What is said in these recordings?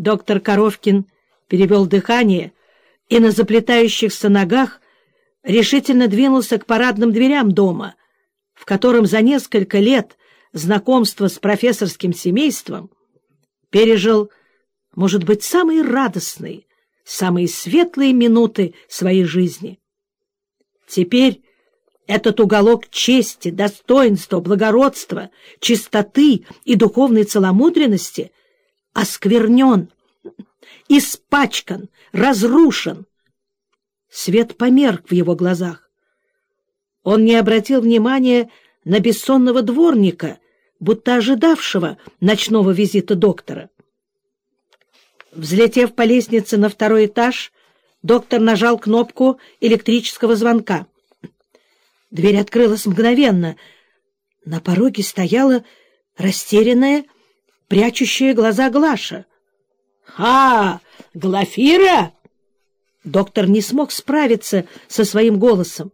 Доктор Коровкин перевел дыхание и на заплетающихся ногах решительно двинулся к парадным дверям дома, в котором за несколько лет знакомства с профессорским семейством пережил, может быть, самые радостные, самые светлые минуты своей жизни. Теперь этот уголок чести, достоинства, благородства, чистоты и духовной целомудренности осквернен, испачкан, разрушен. Свет померк в его глазах. Он не обратил внимания на бессонного дворника, будто ожидавшего ночного визита доктора. Взлетев по лестнице на второй этаж, доктор нажал кнопку электрического звонка. Дверь открылась мгновенно. На пороге стояла растерянная, прячущая глаза Глаша. «А, Глафира!» Доктор не смог справиться со своим голосом.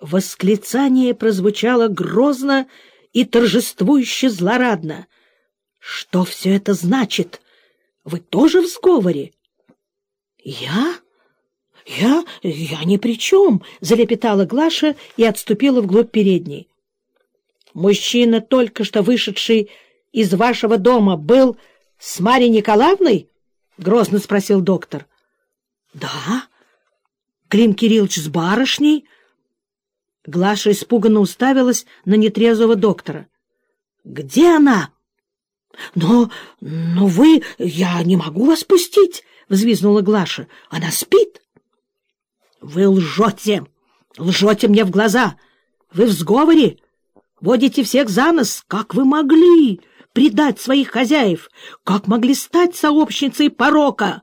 Восклицание прозвучало грозно и торжествующе злорадно. «Что все это значит? Вы тоже в сговоре?» «Я? Я? Я ни при чем!» — залепетала Глаша и отступила вглубь передней. «Мужчина, только что вышедший из вашего дома, был с Марьей Николаевной?» — грозно спросил доктор. — Да. Клим Кириллович с барышней. Глаша испуганно уставилась на нетрезвого доктора. — Где она? — Но, но вы... Я не могу вас пустить, — взвизнула Глаша. — Она спит. — Вы лжете! Лжете мне в глаза! Вы в сговоре! Водите всех за нос! Как вы могли? Предать своих хозяев? Как могли стать сообщницей порока?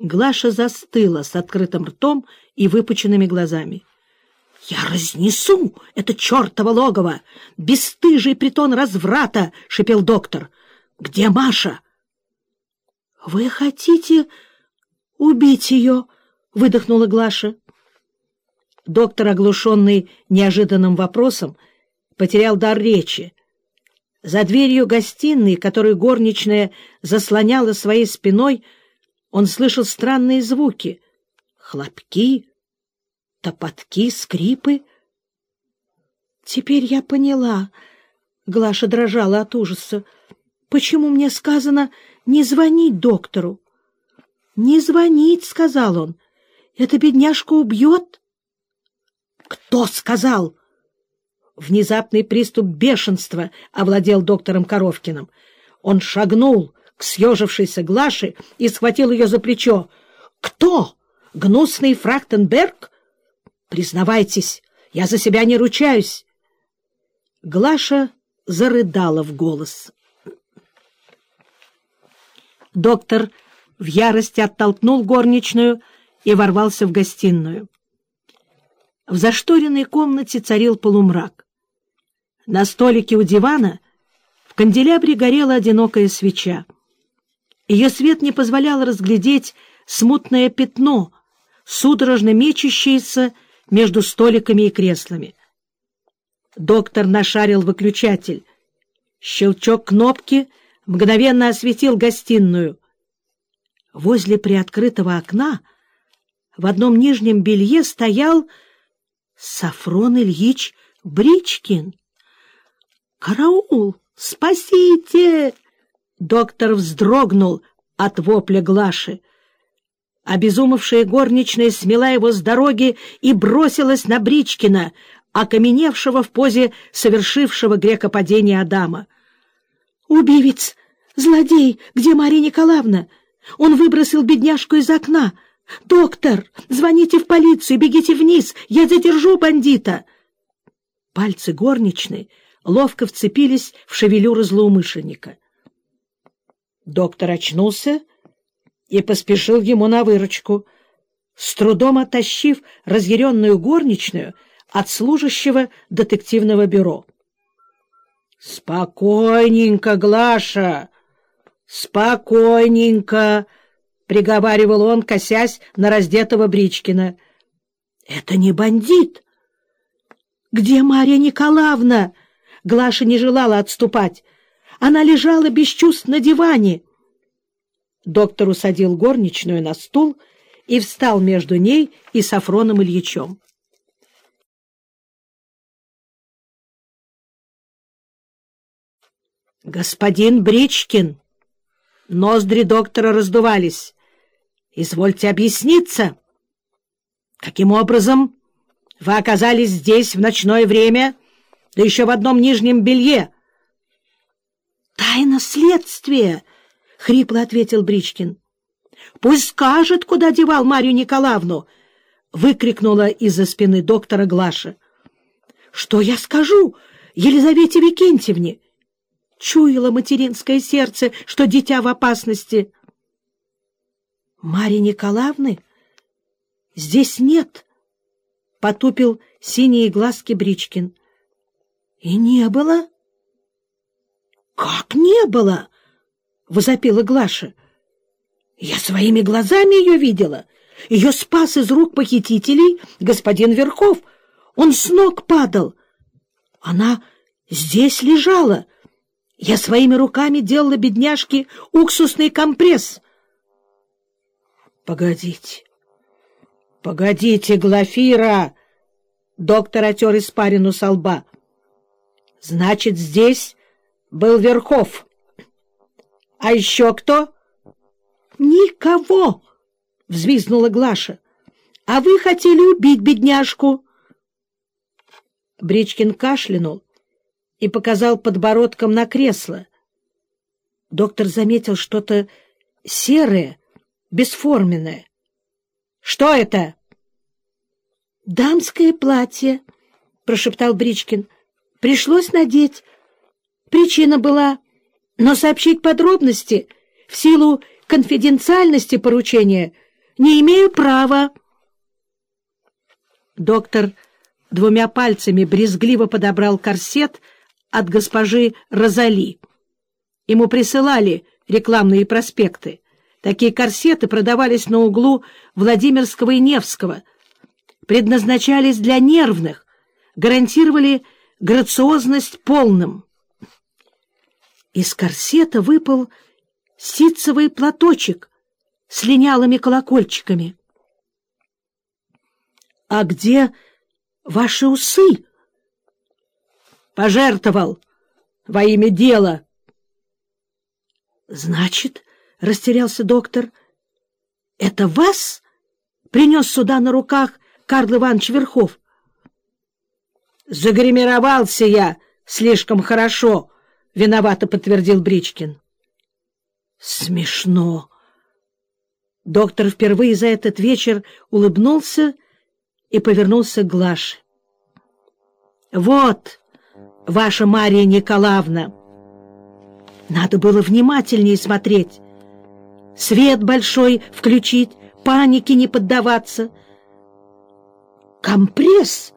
Глаша застыла с открытым ртом и выпученными глазами. — Я разнесу это чертово логово! Бесстыжий притон разврата! — шипел доктор. — Где Маша? — Вы хотите убить ее? — выдохнула Глаша. Доктор, оглушенный неожиданным вопросом, потерял дар речи за дверью гостиной, которую горничная заслоняла своей спиной, он слышал странные звуки — хлопки, топотки, скрипы. «Теперь я поняла», — Глаша дрожала от ужаса, — «почему мне сказано не звонить доктору?» «Не звонить», — сказал он, — «эта бедняжка убьет». «Кто сказал?» Внезапный приступ бешенства овладел доктором Коровкиным. Он шагнул к съежившейся Глаше и схватил ее за плечо. «Кто? Гнусный Фрактенберг? Признавайтесь, я за себя не ручаюсь!» Глаша зарыдала в голос. Доктор в ярости оттолкнул горничную и ворвался в гостиную. В зашторенной комнате царил полумрак. На столике у дивана в канделябре горела одинокая свеча. Ее свет не позволял разглядеть смутное пятно, судорожно мечущееся между столиками и креслами. Доктор нашарил выключатель. Щелчок кнопки мгновенно осветил гостиную. Возле приоткрытого окна в одном нижнем белье стоял Сафрон Ильич Бричкин. «Караул! Спасите!» Доктор вздрогнул от вопля Глаши. Обезумевшая горничная смела его с дороги и бросилась на Бричкина, окаменевшего в позе совершившего грекопадение Адама. «Убивец! Злодей! Где Мария Николаевна? Он выбросил бедняжку из окна! Доктор! Звоните в полицию, бегите вниз! Я задержу бандита!» Пальцы горничной ловко вцепились в шевелюру злоумышленника. Доктор очнулся и поспешил ему на выручку, с трудом оттащив разъяренную горничную от служащего детективного бюро. — Спокойненько, Глаша! Спокойненько! — приговаривал он, косясь на раздетого Бричкина. — Это не бандит! — Где Марья Николаевна? Глаша не желала отступать. Она лежала без чувств на диване. Доктор усадил горничную на стул и встал между ней и Сафроном Ильичем. «Господин Бричкин!» Ноздри доктора раздувались. «Извольте объясниться. Каким образом вы оказались здесь в ночное время, да еще в одном нижнем белье?» «Тайна следствия!» — хрипло ответил Бричкин. «Пусть скажет, куда девал Марию Николаевну!» — выкрикнула из-за спины доктора Глаша. «Что я скажу Елизавете Викентьевне?» Чуяло материнское сердце, что дитя в опасности. Марьи Николаевны здесь нет, — потупил синие глазки Бричкин. — И не было? — Как не было? — возопила Глаша. — Я своими глазами ее видела. Ее спас из рук похитителей господин Верхов. Он с ног падал. Она здесь лежала. Я своими руками делала бедняжке уксусный компресс. — Погодите, погодите, Глафира! Доктор отер испарину со лба. — Значит, здесь был Верхов. — А еще кто? — Никого! — взвизгнула Глаша. — А вы хотели убить бедняжку? Бричкин кашлянул и показал подбородком на кресло. Доктор заметил что-то серое, бесформенное. — Что это? — Дамское платье, — прошептал Бричкин. — Пришлось надеть. Причина была, но сообщить подробности в силу конфиденциальности поручения не имею права. Доктор двумя пальцами брезгливо подобрал корсет — от госпожи Розали. Ему присылали рекламные проспекты. Такие корсеты продавались на углу Владимирского и Невского, предназначались для нервных, гарантировали грациозность полным. Из корсета выпал ситцевый платочек с линялыми колокольчиками. — А где ваши усы? пожертвовал во имя дела. — Значит, — растерялся доктор, — это вас принес сюда на руках Карл Иванович Верхов? — Загримировался я слишком хорошо, — виновато подтвердил Бричкин. — Смешно. Доктор впервые за этот вечер улыбнулся и повернулся к Глаше. — Вот ваша Мария Николаевна. Надо было внимательнее смотреть. Свет большой включить, панике не поддаваться. Компресс